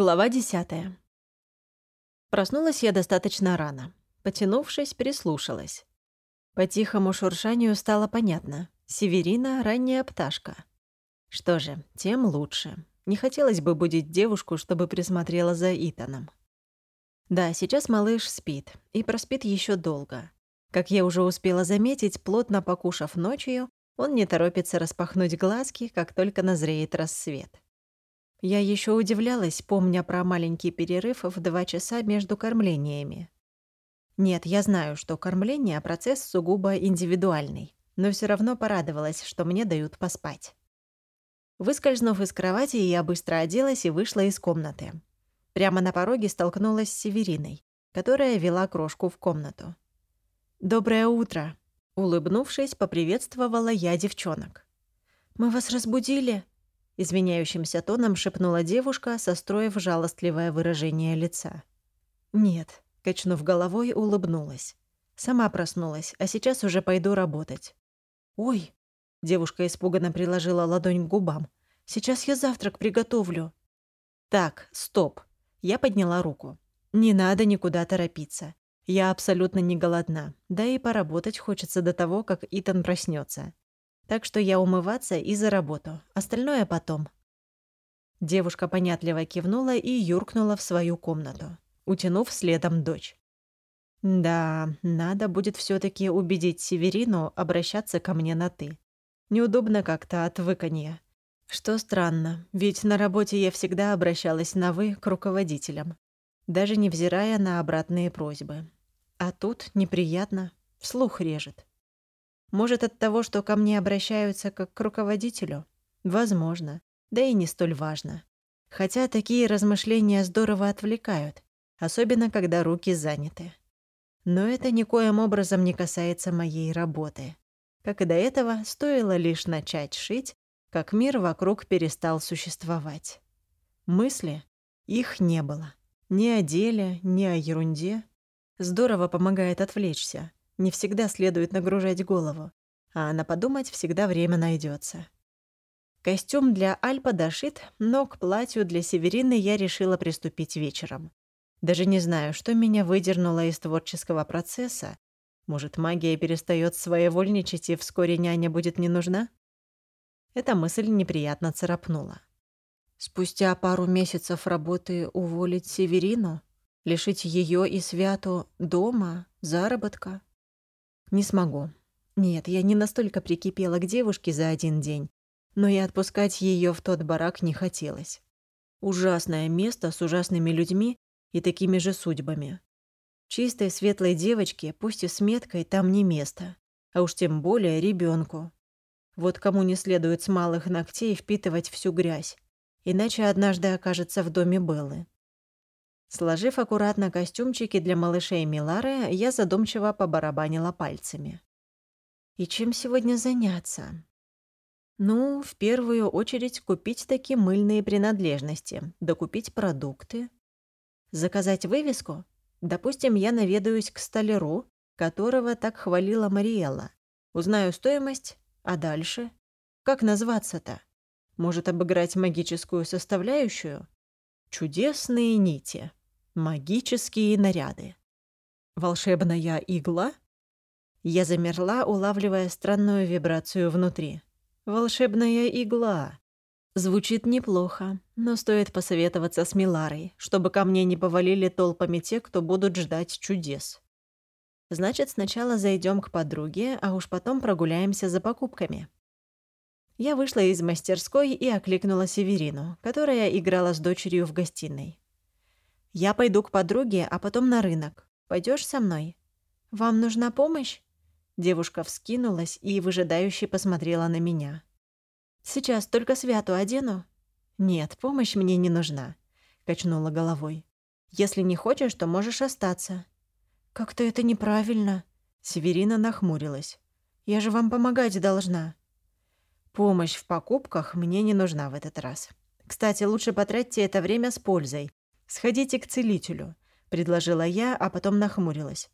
Глава десятая. Проснулась я достаточно рано. Потянувшись, прислушалась. По тихому шуршанию стало понятно. Северина — ранняя пташка. Что же, тем лучше. Не хотелось бы будить девушку, чтобы присмотрела за Итаном. Да, сейчас малыш спит, и проспит еще долго. Как я уже успела заметить, плотно покушав ночью, он не торопится распахнуть глазки, как только назреет рассвет. Я еще удивлялась, помня про маленький перерыв в два часа между кормлениями. Нет, я знаю, что кормление – процесс сугубо индивидуальный, но все равно порадовалась, что мне дают поспать. Выскользнув из кровати, я быстро оделась и вышла из комнаты. Прямо на пороге столкнулась с Севериной, которая вела крошку в комнату. «Доброе утро!» Улыбнувшись, поприветствовала я девчонок. «Мы вас разбудили?» Извиняющимся тоном шепнула девушка, состроив жалостливое выражение лица. «Нет», — качнув головой, улыбнулась. «Сама проснулась, а сейчас уже пойду работать». «Ой!» — девушка испуганно приложила ладонь к губам. «Сейчас я завтрак приготовлю». «Так, стоп!» Я подняла руку. «Не надо никуда торопиться. Я абсолютно не голодна, да и поработать хочется до того, как Итан проснется. Так что я умываться и за работу. Остальное потом. Девушка понятливо кивнула и юркнула в свою комнату, утянув следом дочь. Да, надо будет все таки убедить Северину обращаться ко мне на «ты». Неудобно как-то от выканья. Что странно, ведь на работе я всегда обращалась на «вы» к руководителям, даже невзирая на обратные просьбы. А тут неприятно, слух режет. Может, от того, что ко мне обращаются как к руководителю? Возможно. Да и не столь важно. Хотя такие размышления здорово отвлекают, особенно когда руки заняты. Но это никоим образом не касается моей работы. Как и до этого, стоило лишь начать шить, как мир вокруг перестал существовать. Мысли? Их не было. Ни о деле, ни о ерунде. Здорово помогает отвлечься. Не всегда следует нагружать голову, а на подумать всегда время найдется. Костюм для Альпа дошит, но к платью для Северины я решила приступить вечером. Даже не знаю, что меня выдернуло из творческого процесса. Может, магия перестает своевольничать, и вскоре няня будет не нужна? Эта мысль неприятно царапнула. Спустя пару месяцев работы уволить Северину? Лишить ее и Святу дома, заработка? Не смогу. Нет, я не настолько прикипела к девушке за один день, но и отпускать ее в тот барак не хотелось. Ужасное место с ужасными людьми и такими же судьбами. Чистой светлой девочке, пусть и с меткой, там не место, а уж тем более ребенку. Вот кому не следует с малых ногтей впитывать всю грязь, иначе однажды окажется в доме Беллы. Сложив аккуратно костюмчики для малышей Милары, я задумчиво побарабанила пальцами. И чем сегодня заняться? Ну, в первую очередь купить такие мыльные принадлежности, докупить продукты. Заказать вывеску? Допустим, я наведаюсь к столяру, которого так хвалила Мариэлла. Узнаю стоимость, а дальше? Как назваться-то? Может, обыграть магическую составляющую? Чудесные нити. Магические наряды. Волшебная игла? Я замерла, улавливая странную вибрацию внутри. Волшебная игла. Звучит неплохо, но стоит посоветоваться с Миларой, чтобы ко мне не повалили толпами те, кто будут ждать чудес. Значит, сначала зайдем к подруге, а уж потом прогуляемся за покупками. Я вышла из мастерской и окликнула Северину, которая играла с дочерью в гостиной. Я пойду к подруге, а потом на рынок. Пойдешь со мной? Вам нужна помощь? Девушка вскинулась и выжидающе посмотрела на меня. Сейчас только святу одену. Нет, помощь мне не нужна, качнула головой. Если не хочешь, то можешь остаться. Как-то это неправильно. Северина нахмурилась. Я же вам помогать должна. Помощь в покупках мне не нужна в этот раз. Кстати, лучше потратьте это время с пользой, «Сходите к целителю», — предложила я, а потом нахмурилась.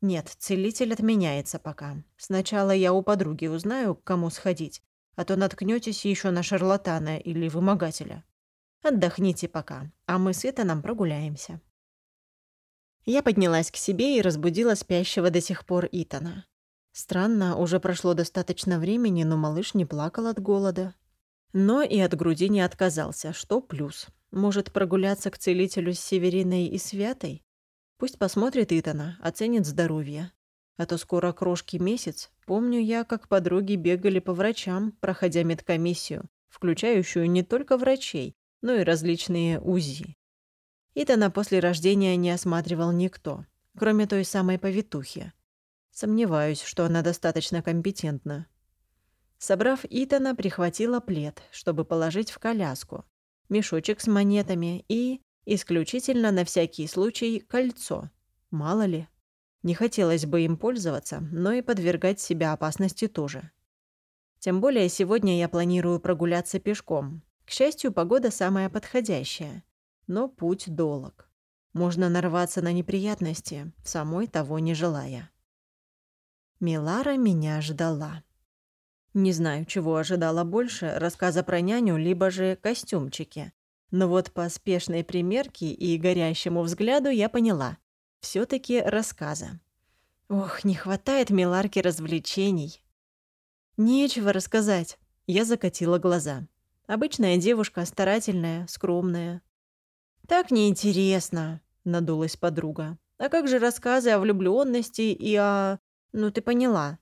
«Нет, целитель отменяется пока. Сначала я у подруги узнаю, к кому сходить, а то наткнётесь еще на шарлатана или вымогателя». Отдохните пока, а мы с Итаном прогуляемся». Я поднялась к себе и разбудила спящего до сих пор Итана. Странно, уже прошло достаточно времени, но малыш не плакал от голода. Но и от груди не отказался, что плюс. Может, прогуляться к целителю с Севериной и Святой? Пусть посмотрит Итана, оценит здоровье. А то скоро крошки месяц. Помню я, как подруги бегали по врачам, проходя медкомиссию, включающую не только врачей, но и различные УЗИ. Итана после рождения не осматривал никто, кроме той самой повитухи. Сомневаюсь, что она достаточно компетентна. Собрав Итана, прихватила плед, чтобы положить в коляску, мешочек с монетами и, исключительно на всякий случай, кольцо. Мало ли. Не хотелось бы им пользоваться, но и подвергать себя опасности тоже. Тем более сегодня я планирую прогуляться пешком. К счастью, погода самая подходящая но путь долог. Можно нарваться на неприятности, самой того не желая. Милара меня ждала. Не знаю, чего ожидала больше, рассказа про няню, либо же костюмчики. Но вот по спешной примерке и горящему взгляду я поняла. все таки рассказа. Ох, не хватает Миларке развлечений. Нечего рассказать. Я закатила глаза. Обычная девушка, старательная, скромная, «Так неинтересно», — надулась подруга. «А как же рассказы о влюбленности и о... Ну, ты поняла».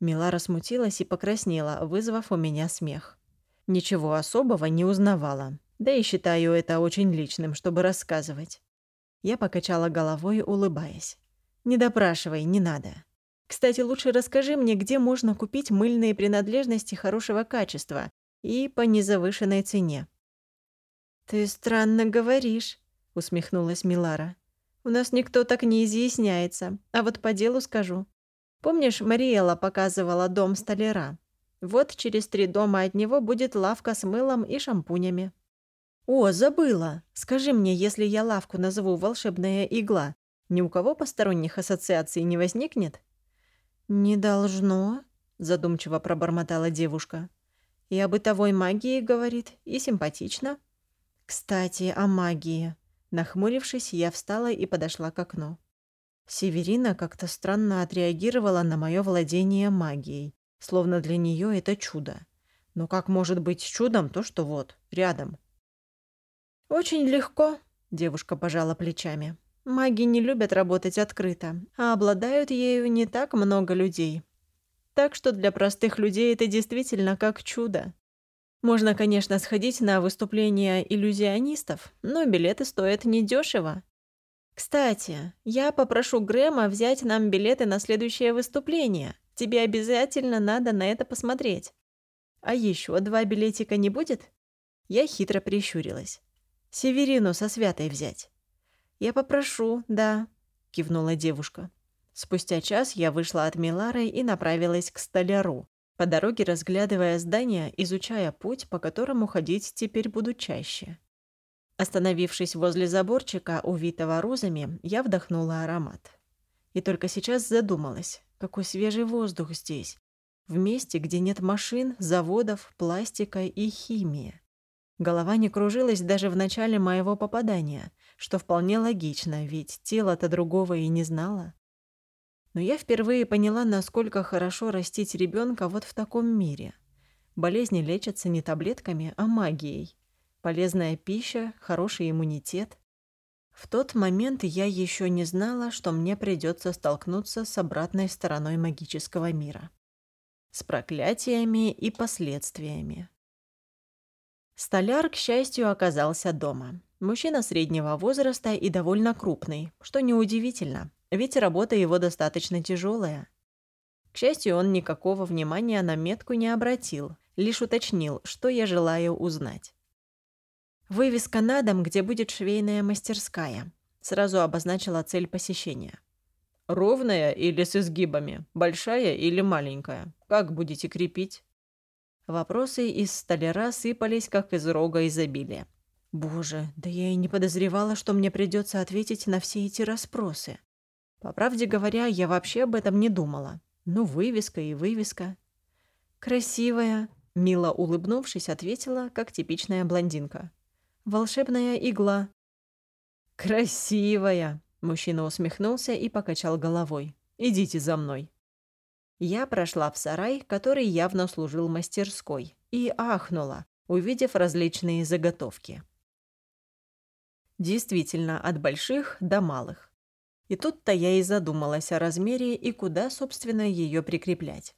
Милара смутилась и покраснела, вызвав у меня смех. Ничего особого не узнавала. Да и считаю это очень личным, чтобы рассказывать. Я покачала головой, улыбаясь. «Не допрашивай, не надо. Кстати, лучше расскажи мне, где можно купить мыльные принадлежности хорошего качества и по незавышенной цене. «Ты странно говоришь», — усмехнулась Милара. «У нас никто так не изъясняется, а вот по делу скажу. Помнишь, Мариэла показывала дом столяра? Вот через три дома от него будет лавка с мылом и шампунями». «О, забыла! Скажи мне, если я лавку назову «Волшебная игла», ни у кого посторонних ассоциаций не возникнет?» «Не должно», — задумчиво пробормотала девушка. «И о бытовой магии, — говорит, — и симпатично». «Кстати, о магии». Нахмурившись, я встала и подошла к окну. Северина как-то странно отреагировала на мое владение магией, словно для нее это чудо. Но как может быть чудом то, что вот, рядом? «Очень легко», — девушка пожала плечами. «Маги не любят работать открыто, а обладают ею не так много людей. Так что для простых людей это действительно как чудо. Можно, конечно, сходить на выступление иллюзионистов, но билеты стоят недешево. Кстати, я попрошу Грэма взять нам билеты на следующее выступление. Тебе обязательно надо на это посмотреть. А еще два билетика не будет? Я хитро прищурилась. Северину со святой взять. Я попрошу, да, кивнула девушка. Спустя час я вышла от Милары и направилась к столяру, по дороге разглядывая здание, изучая путь, по которому ходить теперь буду чаще. Остановившись возле заборчика, увитого розами, я вдохнула аромат. И только сейчас задумалась, какой свежий воздух здесь, в месте, где нет машин, заводов, пластика и химии. Голова не кружилась даже в начале моего попадания, что вполне логично, ведь тело-то другого и не знало. Но я впервые поняла, насколько хорошо растить ребенка вот в таком мире. Болезни лечатся не таблетками, а магией. Полезная пища, хороший иммунитет. В тот момент я еще не знала, что мне придется столкнуться с обратной стороной магического мира. С проклятиями и последствиями. Столяр, к счастью, оказался дома. Мужчина среднего возраста и довольно крупный, что неудивительно ведь работа его достаточно тяжелая. К счастью, он никакого внимания на метку не обратил, лишь уточнил, что я желаю узнать. Вывеска на дом, где будет швейная мастерская. Сразу обозначила цель посещения. «Ровная или с изгибами? Большая или маленькая? Как будете крепить?» Вопросы из столяра сыпались, как из рога изобилия. Боже, да я и не подозревала, что мне придется ответить на все эти расспросы. По правде говоря, я вообще об этом не думала. Ну, вывеска и вывеска. «Красивая», — мило улыбнувшись, ответила, как типичная блондинка. Волшебная игла». «Красивая!» – мужчина усмехнулся и покачал головой. «Идите за мной». Я прошла в сарай, который явно служил мастерской, и ахнула, увидев различные заготовки. Действительно, от больших до малых. И тут-то я и задумалась о размере и куда, собственно, ее прикреплять.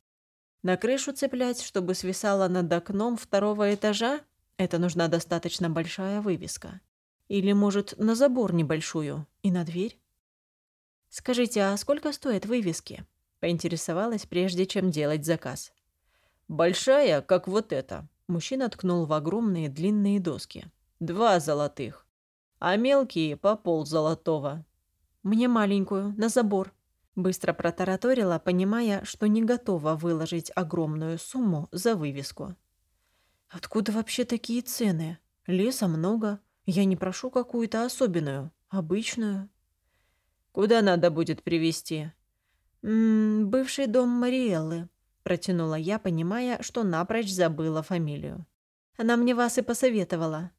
На крышу цеплять, чтобы свисала над окном второго этажа? Это нужна достаточно большая вывеска. Или, может, на забор небольшую и на дверь? «Скажите, а сколько стоят вывески?» Поинтересовалась, прежде чем делать заказ. «Большая, как вот эта». Мужчина ткнул в огромные длинные доски. «Два золотых. А мелкие по пол золотого». «Мне маленькую, на забор». Быстро протараторила, понимая, что не готова выложить огромную сумму за вывеску. «Откуда вообще такие цены? Леса много. Я не прошу какую-то особенную, обычную». «Куда надо будет привезти? «М -м, бывший дом Мариэллы», — протянула я, понимая, что напрочь забыла фамилию. Она мне вас и посоветовала.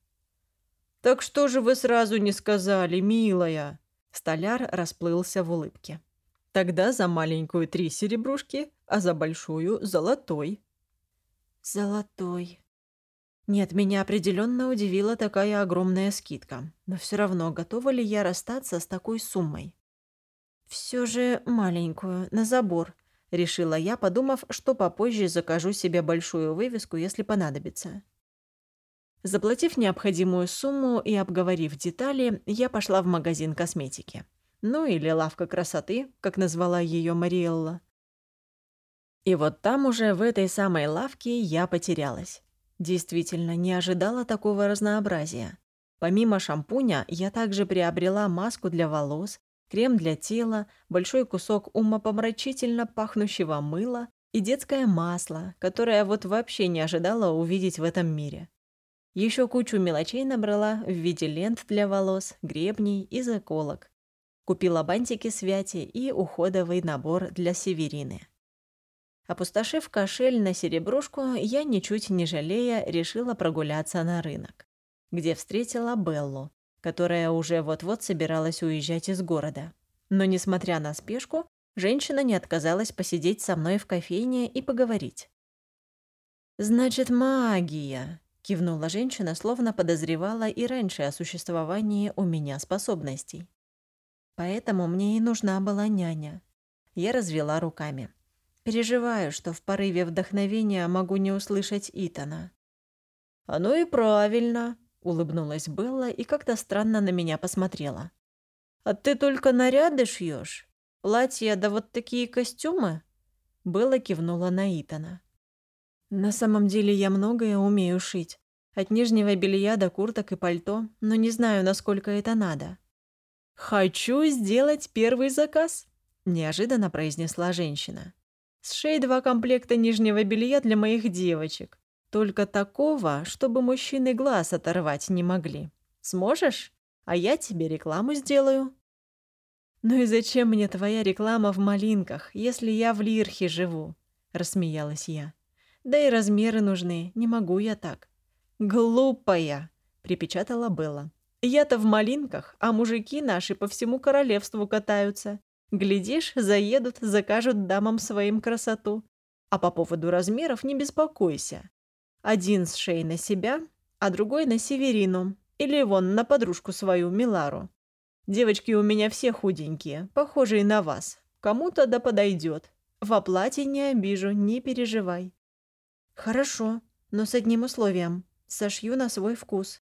«Так что же вы сразу не сказали, милая?» Столяр расплылся в улыбке. «Тогда за маленькую три серебрушки, а за большую — золотой». «Золотой». Нет, меня определенно удивила такая огромная скидка. Но все равно, готова ли я расстаться с такой суммой? Все же маленькую, на забор», — решила я, подумав, что попозже закажу себе большую вывеску, если понадобится. Заплатив необходимую сумму и обговорив детали, я пошла в магазин косметики. Ну или лавка красоты, как назвала ее Мариэлла. И вот там уже, в этой самой лавке, я потерялась. Действительно, не ожидала такого разнообразия. Помимо шампуня, я также приобрела маску для волос, крем для тела, большой кусок умопомрачительно пахнущего мыла и детское масло, которое вот вообще не ожидала увидеть в этом мире. Еще кучу мелочей набрала в виде лент для волос, гребней и заколок. Купила бантики с Вяти и уходовый набор для Северины. Опустошив кошель на серебрушку, я, ничуть не жалея, решила прогуляться на рынок, где встретила Беллу, которая уже вот-вот собиралась уезжать из города. Но, несмотря на спешку, женщина не отказалась посидеть со мной в кофейне и поговорить. «Значит, магия», — кивнула женщина, словно подозревала и раньше о существовании у меня способностей. «Поэтому мне и нужна была няня». Я развела руками. Переживаю, что в порыве вдохновения могу не услышать Итана. «Оно и правильно», Улыбнулась Белла и как-то странно на меня посмотрела. «А ты только наряды шьешь? Платья да вот такие костюмы?» Белла кивнула на Итана. «На самом деле я многое умею шить. От нижнего белья до курток и пальто, но не знаю, насколько это надо». «Хочу сделать первый заказ», – неожиданно произнесла женщина. «Сшей два комплекта нижнего белья для моих девочек. Только такого, чтобы мужчины глаз оторвать не могли. Сможешь? А я тебе рекламу сделаю». «Ну и зачем мне твоя реклама в малинках, если я в Лирхе живу?» – рассмеялась я. «Да и размеры нужны, не могу я так». «Глупая!» – припечатала Белла. «Я-то в малинках, а мужики наши по всему королевству катаются. Глядишь, заедут, закажут дамам своим красоту. А по поводу размеров не беспокойся. Один с шеи на себя, а другой на Северину. Или вон на подружку свою, Милару. Девочки у меня все худенькие, похожие на вас. Кому-то да подойдет. В оплате не обижу, не переживай. Хорошо, но с одним условием. Сошью на свой вкус.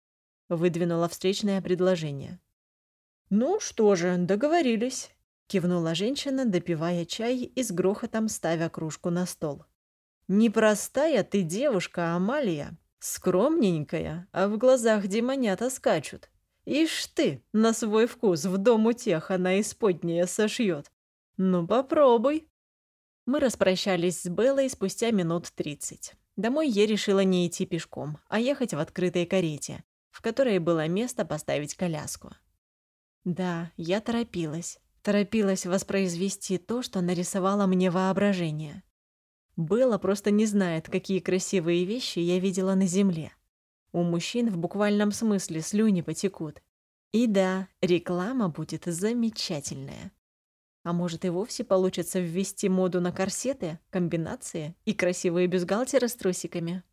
Выдвинула встречное предложение. Ну что же, договорились. Кивнула женщина, допивая чай и с грохотом ставя кружку на стол. Непростая ты девушка, Амалия. Скромненькая, а в глазах демонята скачут. Ишь ты, на свой вкус в дом у тех она исподнее сошьет. Ну, попробуй. Мы распрощались с Беллой спустя минут тридцать. Домой я решила не идти пешком, а ехать в открытой карете, в которой было место поставить коляску. Да, я торопилась. Торопилась воспроизвести то, что нарисовало мне воображение. Белла просто не знает, какие красивые вещи я видела на земле. У мужчин в буквальном смысле слюни потекут. И да, реклама будет замечательная. А может и вовсе получится ввести моду на корсеты, комбинации и красивые бюстгальтеры с трусиками.